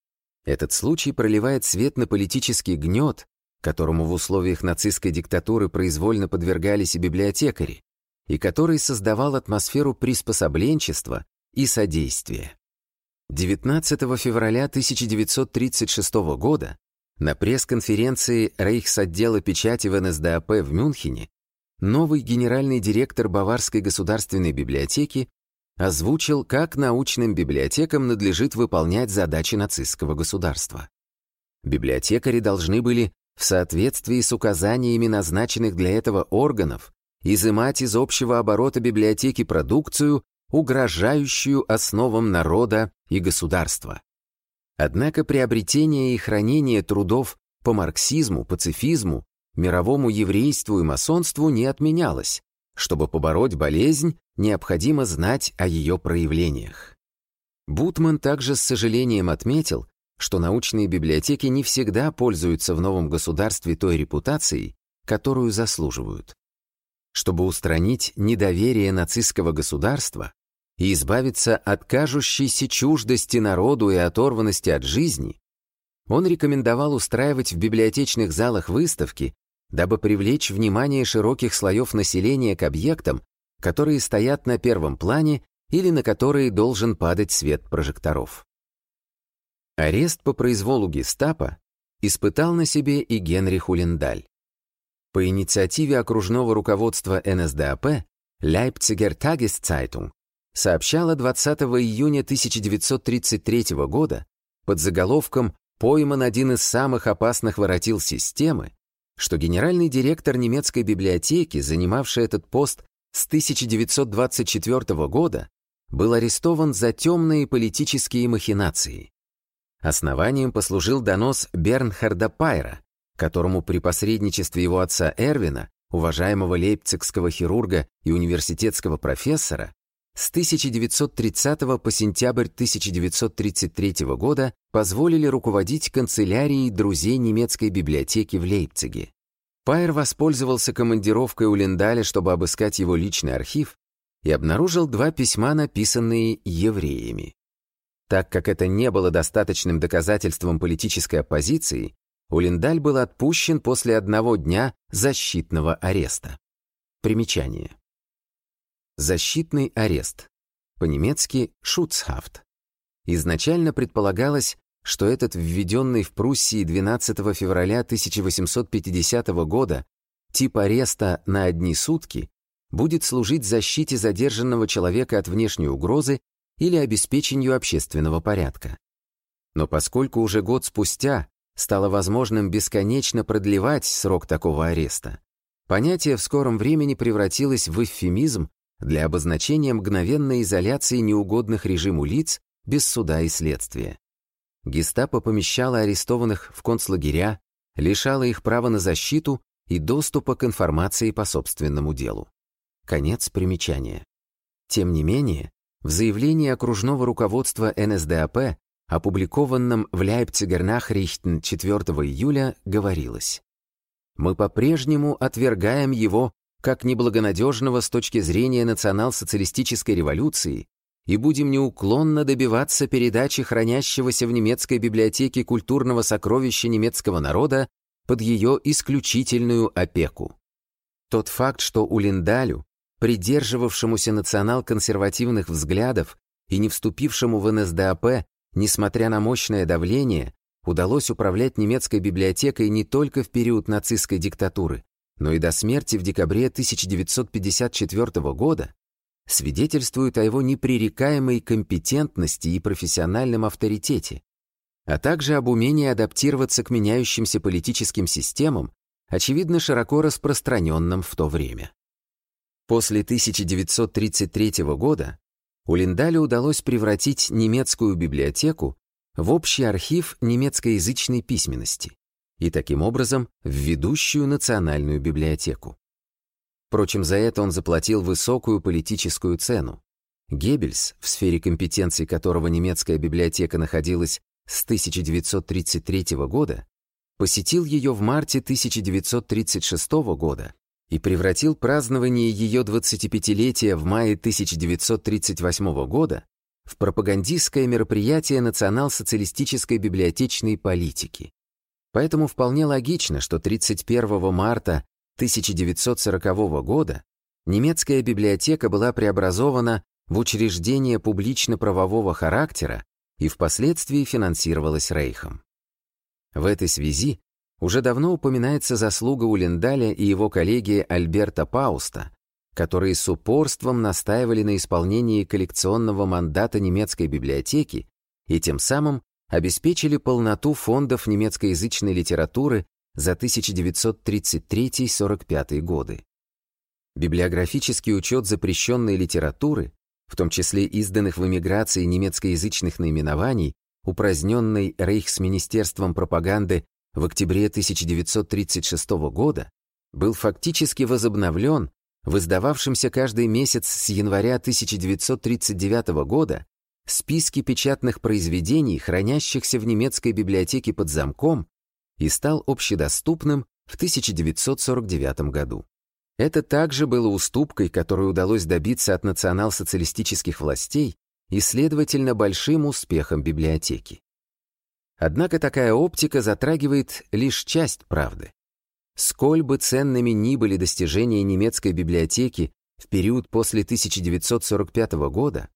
Этот случай проливает свет на политический гнет, которому в условиях нацистской диктатуры произвольно подвергались и библиотекари, и который создавал атмосферу приспособленчества и содействия. 19 февраля 1936 года на пресс-конференции Рейхсотдела печати в НСДАП в Мюнхене новый генеральный директор Баварской государственной библиотеки озвучил, как научным библиотекам надлежит выполнять задачи нацистского государства. Библиотекари должны были, в соответствии с указаниями назначенных для этого органов, изымать из общего оборота библиотеки продукцию, угрожающую основам народа и государства. Однако приобретение и хранение трудов по марксизму, пацифизму, мировому еврейству и масонству не отменялось. Чтобы побороть болезнь, необходимо знать о ее проявлениях. Бутман также с сожалением отметил, что научные библиотеки не всегда пользуются в новом государстве той репутацией, которую заслуживают. Чтобы устранить недоверие нацистского государства, и избавиться от кажущейся чуждости народу и оторванности от жизни, он рекомендовал устраивать в библиотечных залах выставки, дабы привлечь внимание широких слоев населения к объектам, которые стоят на первом плане или на которые должен падать свет прожекторов. Арест по произволу гестапо испытал на себе и Генрих Хулендаль. По инициативе окружного руководства НСДАП Leipziger Tageszeitung сообщала 20 июня 1933 года под заголовком «Пойман один из самых опасных воротил системы», что генеральный директор немецкой библиотеки, занимавший этот пост с 1924 года, был арестован за темные политические махинации. Основанием послужил донос Бернхарда Пайра, которому при посредничестве его отца Эрвина, уважаемого лейпцигского хирурга и университетского профессора, с 1930 по сентябрь 1933 года позволили руководить канцелярией друзей немецкой библиотеки в Лейпциге. Пайер воспользовался командировкой у Линдаля, чтобы обыскать его личный архив, и обнаружил два письма, написанные евреями. Так как это не было достаточным доказательством политической оппозиции, Улиндаль был отпущен после одного дня защитного ареста. Примечание. Защитный арест. По-немецки «шуцхафт». Изначально предполагалось, что этот введенный в Пруссии 12 февраля 1850 года тип ареста на одни сутки будет служить защите задержанного человека от внешней угрозы или обеспечению общественного порядка. Но поскольку уже год спустя стало возможным бесконечно продлевать срок такого ареста, понятие в скором времени превратилось в эвфемизм для обозначения мгновенной изоляции неугодных режиму лиц без суда и следствия. Гестапо помещало арестованных в концлагеря, лишало их права на защиту и доступа к информации по собственному делу. Конец примечания. Тем не менее, в заявлении окружного руководства НСДАП, опубликованном в Ляйпцигер Нахрихтен 4 июля, говорилось «Мы по-прежнему отвергаем его как неблагонадежного с точки зрения национал-социалистической революции и будем неуклонно добиваться передачи хранящегося в немецкой библиотеке культурного сокровища немецкого народа под ее исключительную опеку. Тот факт, что у Линдалю придерживавшемуся национал-консервативных взглядов и не вступившему в НСДАП, несмотря на мощное давление, удалось управлять немецкой библиотекой не только в период нацистской диктатуры, но и до смерти в декабре 1954 года, свидетельствует о его непререкаемой компетентности и профессиональном авторитете, а также об умении адаптироваться к меняющимся политическим системам, очевидно широко распространенным в то время. После 1933 года у Линдале удалось превратить немецкую библиотеку в общий архив немецкоязычной письменности и таким образом в ведущую национальную библиотеку. Впрочем, за это он заплатил высокую политическую цену. Геббельс, в сфере компетенций которого немецкая библиотека находилась с 1933 года, посетил ее в марте 1936 года и превратил празднование ее 25-летия в мае 1938 года в пропагандистское мероприятие национал-социалистической библиотечной политики. Поэтому вполне логично, что 31 марта 1940 года немецкая библиотека была преобразована в учреждение публично-правового характера и впоследствии финансировалась Рейхом. В этой связи уже давно упоминается заслуга Улиндаля и его коллеги Альберта Пауста, которые с упорством настаивали на исполнении коллекционного мандата немецкой библиотеки и тем самым обеспечили полноту фондов немецкоязычной литературы за 1933-45 годы. Библиографический учет запрещенной литературы, в том числе изданных в эмиграции немецкоязычных наименований, упраздненной Рейхсминистерством пропаганды в октябре 1936 года был фактически возобновлен в издававшемся каждый месяц с января 1939 года списке печатных произведений, хранящихся в немецкой библиотеке под замком, и стал общедоступным в 1949 году. Это также было уступкой, которую удалось добиться от национал-социалистических властей и, следовательно, большим успехом библиотеки. Однако такая оптика затрагивает лишь часть правды. Сколь бы ценными ни были достижения немецкой библиотеки в период после 1945 года,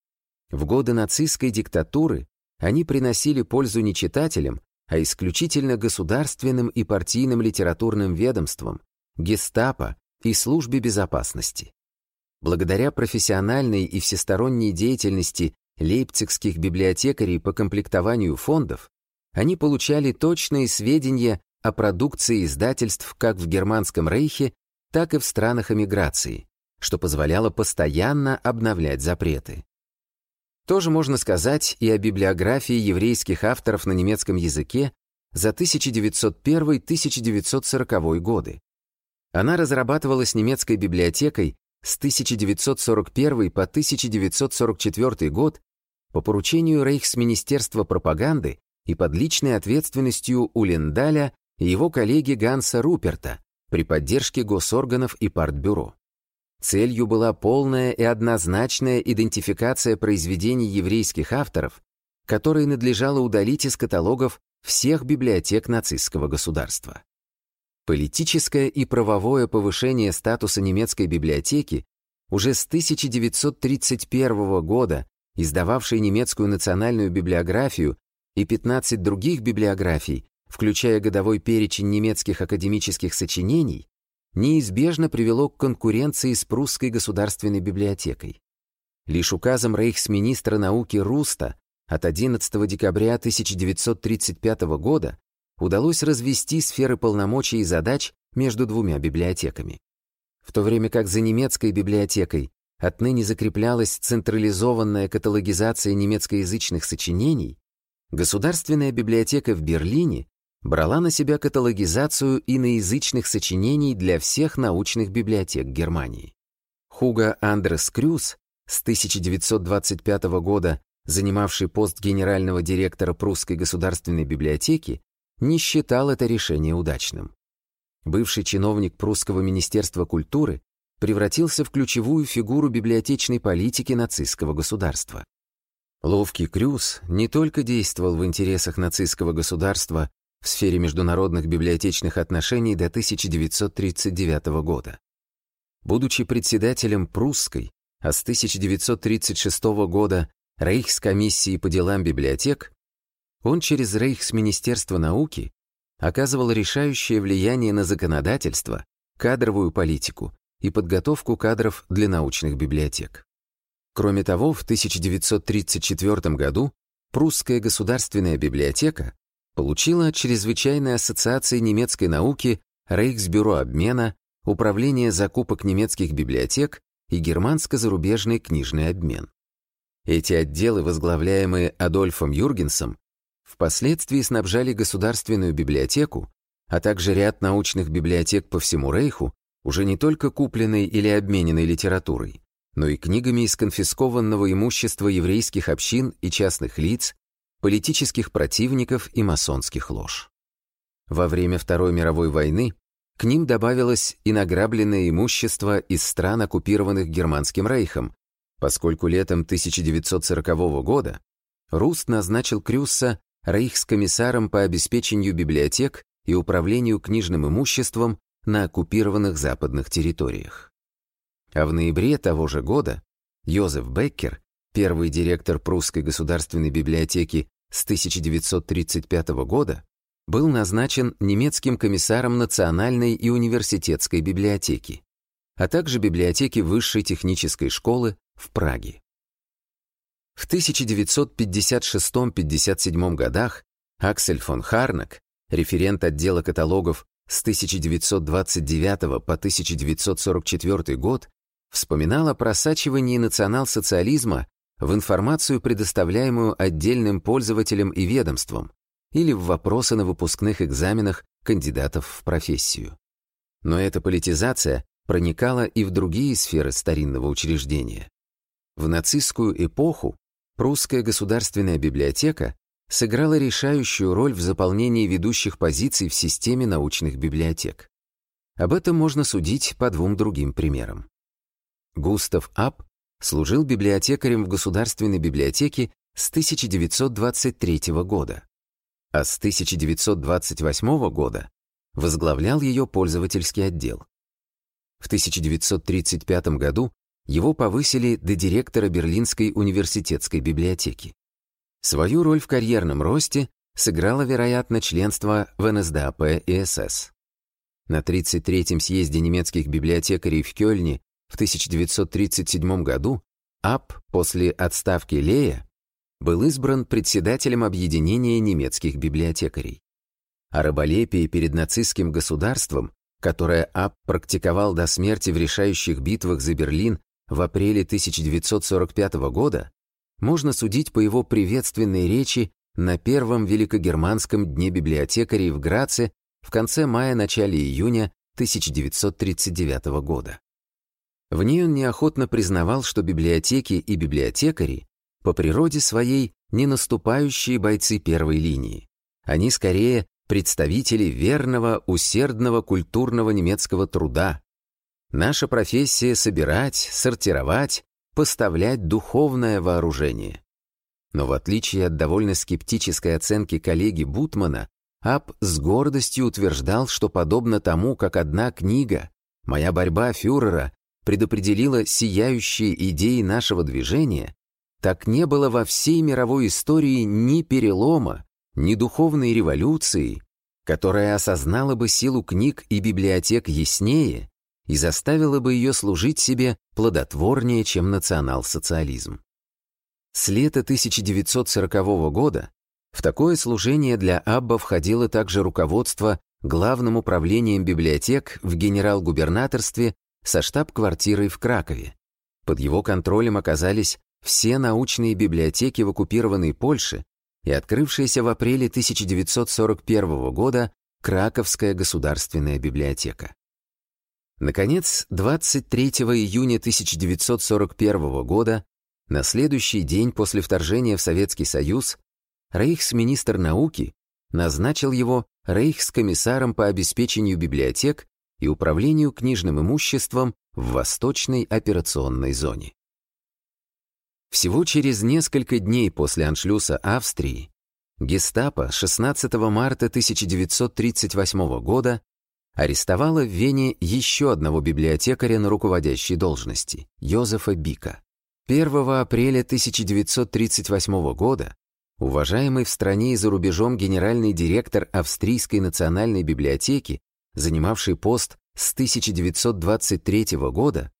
в годы нацистской диктатуры они приносили пользу не читателям, а исключительно государственным и партийным литературным ведомствам, гестапо и службе безопасности. Благодаря профессиональной и всесторонней деятельности лейпцигских библиотекарей по комплектованию фондов, они получали точные сведения о продукции издательств как в Германском рейхе, так и в странах эмиграции, что позволяло постоянно обновлять запреты. Тоже можно сказать и о библиографии еврейских авторов на немецком языке за 1901-1940 годы. Она разрабатывалась немецкой библиотекой с 1941 по 1944 год по поручению Рейхсминистерства пропаганды и под личной ответственностью Улиндаля и его коллеги Ганса Руперта при поддержке госорганов и партбюро. Целью была полная и однозначная идентификация произведений еврейских авторов, которые надлежало удалить из каталогов всех библиотек нацистского государства. Политическое и правовое повышение статуса немецкой библиотеки уже с 1931 года, издававшей немецкую национальную библиографию и 15 других библиографий, включая годовой перечень немецких академических сочинений, неизбежно привело к конкуренции с прусской государственной библиотекой. Лишь указом рейхсминистра науки Руста от 11 декабря 1935 года удалось развести сферы полномочий и задач между двумя библиотеками. В то время как за немецкой библиотекой отныне закреплялась централизованная каталогизация немецкоязычных сочинений, Государственная библиотека в Берлине брала на себя каталогизацию иноязычных сочинений для всех научных библиотек Германии. Хуга Андрес Крюс, с 1925 года занимавший пост генерального директора Прусской государственной библиотеки, не считал это решение удачным. Бывший чиновник Прусского министерства культуры превратился в ключевую фигуру библиотечной политики нацистского государства. Ловкий Крюс не только действовал в интересах нацистского государства в сфере международных библиотечных отношений до 1939 года. Будучи председателем прусской, а с 1936 года Рейхскомиссии по делам библиотек, он через Рейхсминистерство науки оказывал решающее влияние на законодательство, кадровую политику и подготовку кадров для научных библиотек. Кроме того, в 1934 году Прусская государственная библиотека получила от Чрезвычайной ассоциации немецкой науки Рейхсбюро обмена, Управление закупок немецких библиотек и германско-зарубежный книжный обмен. Эти отделы, возглавляемые Адольфом Юргенсом, впоследствии снабжали Государственную библиотеку, а также ряд научных библиотек по всему Рейху, уже не только купленной или обмененной литературой, но и книгами из конфискованного имущества еврейских общин и частных лиц, политических противников и масонских лож. Во время Второй мировой войны к ним добавилось и награбленное имущество из стран, оккупированных Германским рейхом, поскольку летом 1940 года Руст назначил Крюсса рейхскомиссаром по обеспечению библиотек и управлению книжным имуществом на оккупированных западных территориях. А в ноябре того же года Йозеф Беккер первый директор Прусской государственной библиотеки с 1935 года, был назначен немецким комиссаром Национальной и университетской библиотеки, а также библиотеки Высшей технической школы в Праге. В 1956-57 годах Аксель фон Харнак, референт отдела каталогов с 1929 по 1944 год, вспоминал о просачивании национал-социализма в информацию, предоставляемую отдельным пользователям и ведомствам, или в вопросы на выпускных экзаменах кандидатов в профессию. Но эта политизация проникала и в другие сферы старинного учреждения. В нацистскую эпоху прусская государственная библиотека сыграла решающую роль в заполнении ведущих позиций в системе научных библиотек. Об этом можно судить по двум другим примерам. Густав Апп служил библиотекарем в Государственной библиотеке с 1923 года, а с 1928 года возглавлял ее пользовательский отдел. В 1935 году его повысили до директора Берлинской университетской библиотеки. Свою роль в карьерном росте сыграло, вероятно, членство в НСДАП и СС. На 33-м съезде немецких библиотекарей в Кёльне в 1937 году Ап после отставки Лея был избран председателем объединения немецких библиотекарей. О раболепии перед нацистским государством, которое Ап практиковал до смерти в решающих битвах за Берлин в апреле 1945 года, можно судить по его приветственной речи на первом Великогерманском дне библиотекарей в Граце в конце мая-начале июня 1939 года. В ней он неохотно признавал, что библиотеки и библиотекари по природе своей не наступающие бойцы первой линии. Они скорее представители верного, усердного культурного немецкого труда, Наша профессия — собирать, сортировать, поставлять духовное вооружение. Но в отличие от довольно скептической оценки коллеги Бутмана, Ап с гордостью утверждал, что подобно тому, как одна книга «Моя борьба фюрера» предопределила сияющие идеи нашего движения, так не было во всей мировой истории ни перелома, ни духовной революции, которая осознала бы силу книг и библиотек яснее и заставила бы ее служить себе плодотворнее, чем национал-социализм. С лета 1940 года в такое служение для Абба входило также руководство Главным управлением библиотек в генерал-губернаторстве со штаб-квартирой в Кракове. Под его контролем оказались все научные библиотеки в оккупированной Польше и открывшаяся в апреле 1941 года Краковская государственная библиотека. Наконец, 23 июня 1941 года, на следующий день после вторжения в Советский Союз, рейхсминистр науки назначил его рейхскомиссаром по обеспечению библиотек и управлению книжным имуществом в Восточной операционной зоне. Всего через несколько дней после аншлюса Австрии гестапо 16 марта 1938 года арестовала в Вене еще одного библиотекаря на руководящей должности, Йозефа Бика. 1 апреля 1938 года уважаемый в стране и за рубежом генеральный директор Австрийской национальной библиотеки, занимавший пост с 1923 года,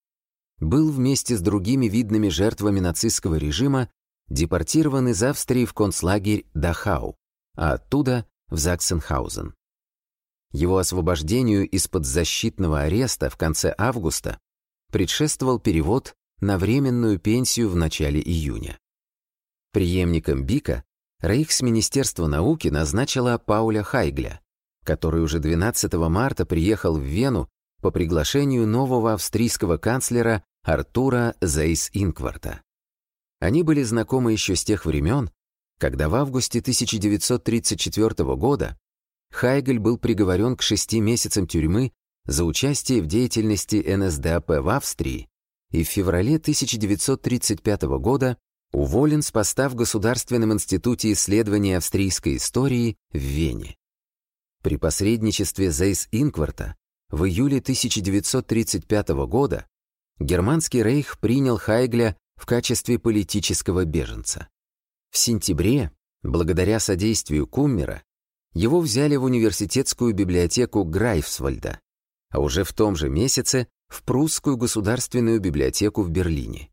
был вместе с другими видными жертвами нацистского режима депортирован из Австрии в концлагерь Дахау, а оттуда в Заксенхаузен. Его освобождению из-под защитного ареста в конце августа предшествовал перевод на временную пенсию в начале июня. Преемником Бика Рейхсминистерство науки назначило Пауля Хайгля, который уже 12 марта приехал в Вену по приглашению нового австрийского канцлера Артура Зейс-Инкварта. Они были знакомы еще с тех времен, когда в августе 1934 года Хайгель был приговорен к шести месяцам тюрьмы за участие в деятельности НСДАП в Австрии и в феврале 1935 года уволен с поста в Государственном институте исследования австрийской истории в Вене. При посредничестве Зейс Инкварта в июле 1935 года Германский рейх принял Хайгля в качестве политического беженца. В сентябре, благодаря содействию Куммера, его взяли в университетскую библиотеку Грайфсвальда, а уже в том же месяце в прусскую государственную библиотеку в Берлине.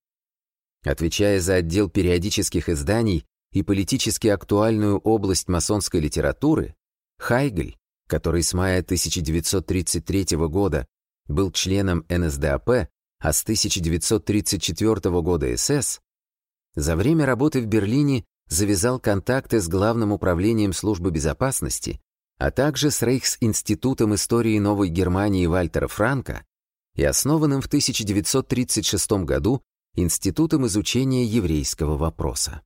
Отвечая за отдел периодических изданий и политически актуальную область масонской литературы, Хайгель, который с мая 1933 года был членом НСДАП, а с 1934 года СС, за время работы в Берлине завязал контакты с Главным управлением службы безопасности, а также с Рейхс-институтом истории Новой Германии Вальтера Франка и основанным в 1936 году Институтом изучения еврейского вопроса.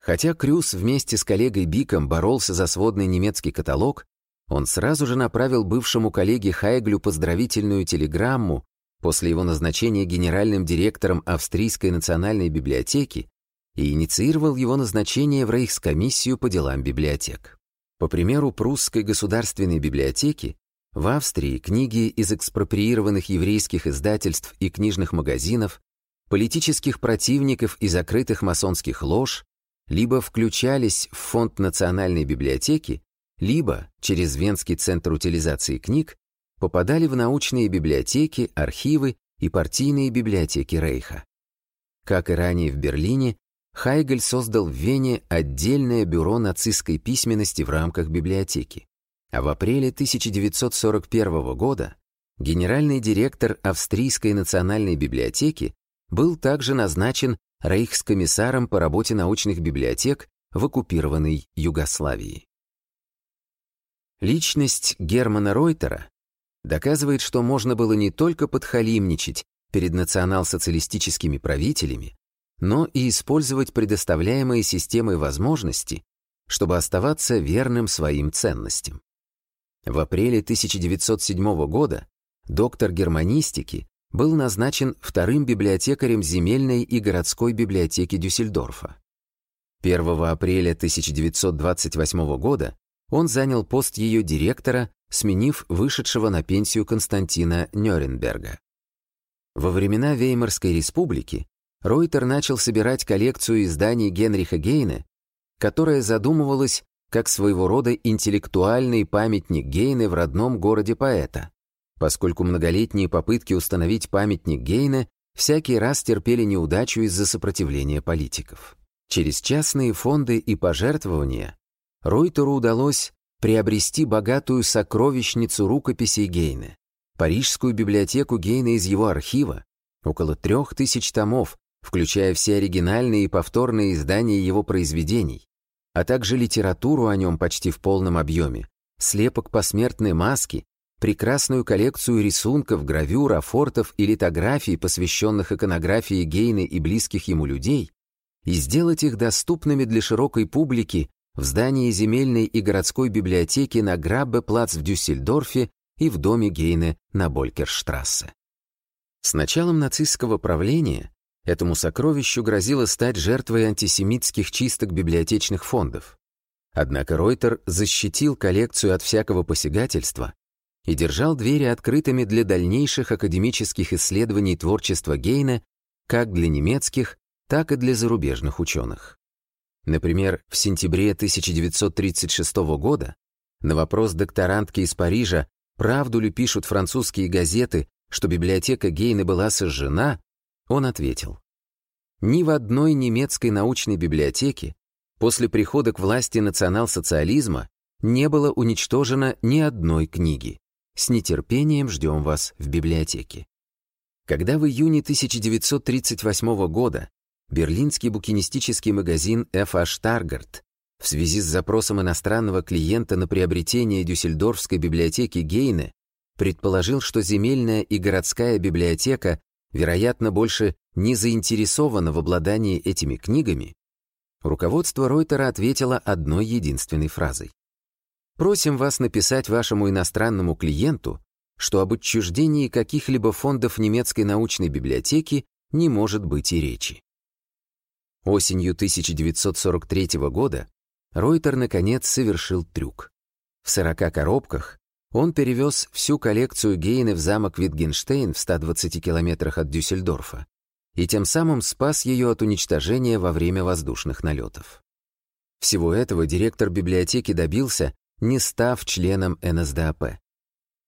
Хотя Крюс вместе с коллегой Биком боролся за сводный немецкий каталог, он сразу же направил бывшему коллеге Хайглю поздравительную телеграмму после его назначения генеральным директором Австрийской национальной библиотеки и инициировал его назначение в Рейхскомиссию по делам библиотек. По примеру Прусской государственной библиотеки, в Австрии книги из экспроприированных еврейских издательств и книжных магазинов политических противников и закрытых масонских лож либо включались в фонд Национальной библиотеки, либо через Венский центр утилизации книг попадали в научные библиотеки, архивы и партийные библиотеки Рейха. Как и ранее в Берлине, Хайгель создал в Вене отдельное бюро нацистской письменности в рамках библиотеки. А в апреле 1941 года генеральный директор Австрийской национальной библиотеки был также назначен рейхскомиссаром по работе научных библиотек в оккупированной Югославии. Личность Германа Ройтера доказывает, что можно было не только подхалимничать перед национал-социалистическими правителями, но и использовать предоставляемые системой возможности, чтобы оставаться верным своим ценностям. В апреле 1907 года доктор германистики, был назначен вторым библиотекарем земельной и городской библиотеки Дюссельдорфа. 1 апреля 1928 года он занял пост ее директора, сменив вышедшего на пенсию Константина Нёрнберга. Во времена Веймарской республики Ройтер начал собирать коллекцию изданий Генриха Гейне, которая задумывалась как своего рода интеллектуальный памятник Гейне в родном городе поэта, поскольку многолетние попытки установить памятник Гейне всякий раз терпели неудачу из-за сопротивления политиков. Через частные фонды и пожертвования Ройтеру удалось приобрести богатую сокровищницу рукописей Гейне, Парижскую библиотеку Гейна из его архива, около трех тысяч томов, включая все оригинальные и повторные издания его произведений, а также литературу о нем почти в полном объеме, слепок посмертной маски, прекрасную коллекцию рисунков, гравюр, афортов и литографий, посвященных иконографии Гейна и близких ему людей, и сделать их доступными для широкой публики в здании земельной и городской библиотеки на Граббе-плац в Дюссельдорфе и в доме Гейне на Болькерштрассе. С началом нацистского правления этому сокровищу грозило стать жертвой антисемитских чисток библиотечных фондов. Однако Ройтер защитил коллекцию от всякого посягательства и держал двери открытыми для дальнейших академических исследований творчества Гейна как для немецких, так и для зарубежных ученых. Например, в сентябре 1936 года на вопрос докторантки из Парижа, правду ли пишут французские газеты, что библиотека Гейна была сожжена, он ответил, «Ни в одной немецкой научной библиотеке после прихода к власти национал-социализма не было уничтожено ни одной книги. С нетерпением ждем вас в библиотеке». Когда в июне 1938 года берлинский букинистический магазин F.H. Таргард в связи с запросом иностранного клиента на приобретение Дюссельдорфской библиотеки Гейне предположил, что земельная и городская библиотека, вероятно, больше не заинтересована в обладании этими книгами, руководство Ройтера ответило одной единственной фразой. «Просим вас написать вашему иностранному клиенту, что об отчуждении каких-либо фондов немецкой научной библиотеки не может быть и речи. Осенью 1943 года Ройтер наконец совершил трюк. В 40 коробках он перевез всю коллекцию Гейны в замок Витгенштейн в 120 километрах от Дюссельдорфа и тем самым спас ее от уничтожения во время воздушных налетов. Всего этого директор библиотеки добился, не став членом НСДАП.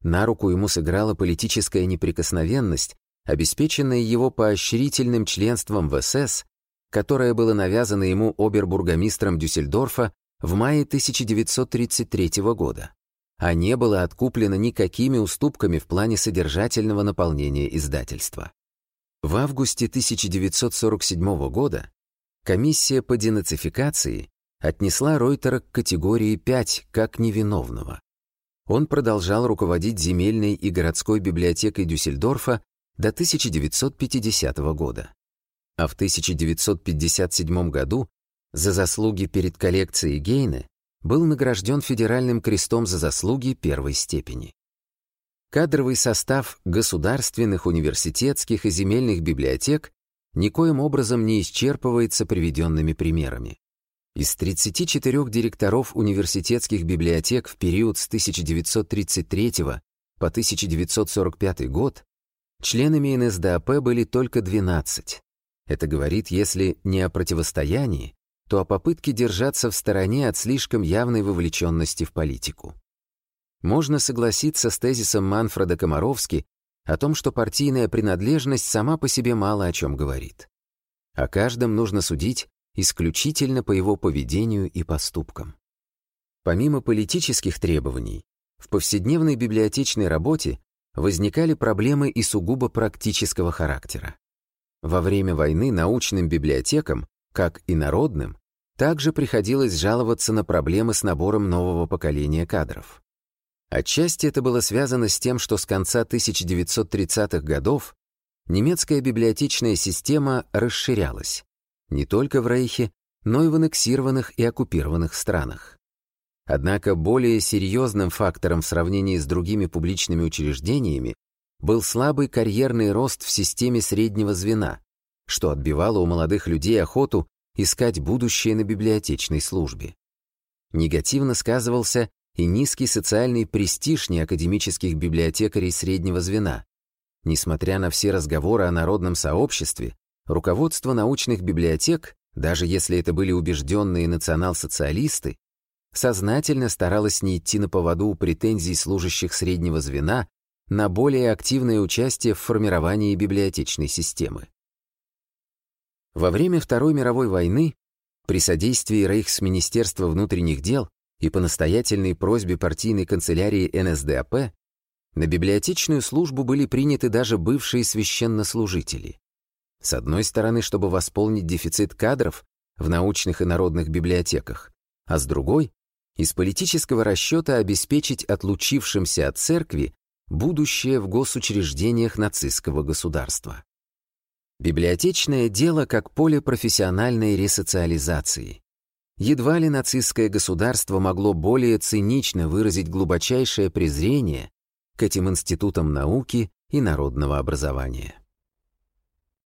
На руку ему сыграла политическая неприкосновенность, обеспеченная его поощрительным членством в СС которое было навязано ему обербургомистром Дюссельдорфа в мае 1933 года, а не было откуплено никакими уступками в плане содержательного наполнения издательства. В августе 1947 года комиссия по денацификации отнесла Ройтера к категории 5 как невиновного. Он продолжал руководить земельной и городской библиотекой Дюссельдорфа до 1950 года а в 1957 году за заслуги перед коллекцией Гейне был награжден Федеральным крестом за заслуги первой степени. Кадровый состав государственных, университетских и земельных библиотек никоим образом не исчерпывается приведенными примерами. Из 34 директоров университетских библиотек в период с 1933 по 1945 год членами НСДАП были только 12, это говорит, если не о противостоянии, то о попытке держаться в стороне от слишком явной вовлеченности в политику. Можно согласиться с тезисом Манфреда Комаровски о том, что партийная принадлежность сама по себе мало о чем говорит. О каждом нужно судить исключительно по его поведению и поступкам. Помимо политических требований, в повседневной библиотечной работе возникали проблемы и сугубо практического характера. Во время войны научным библиотекам, как и народным, также приходилось жаловаться на проблемы с набором нового поколения кадров. Отчасти это было связано с тем, что с конца 1930-х годов немецкая библиотечная система расширялась не только в Рейхе, но и в аннексированных и оккупированных странах. Однако более серьезным фактором в сравнении с другими публичными учреждениями был слабый карьерный рост в системе среднего звена, что отбивало у молодых людей охоту искать будущее на библиотечной службе. Негативно сказывался и низкий социальный престиж неакадемических библиотекарей среднего звена. Несмотря на все разговоры о народном сообществе, руководство научных библиотек, даже если это были убежденные национал-социалисты, сознательно старалось не идти на поводу у претензий служащих среднего звена на более активное участие в формировании библиотечной системы. Во время Второй мировой войны при содействии Рейхсминистерства внутренних дел и по настоятельной просьбе партийной канцелярии НСДАП на библиотечную службу были приняты даже бывшие священнослужители. С одной стороны, чтобы восполнить дефицит кадров в научных и народных библиотеках, а с другой — из политического расчета обеспечить отлучившимся от церкви будущее в госучреждениях нацистского государства. Библиотечное дело как поле профессиональной ресоциализации. Едва ли нацистское государство могло более цинично выразить глубочайшее презрение к этим институтам науки и народного образования.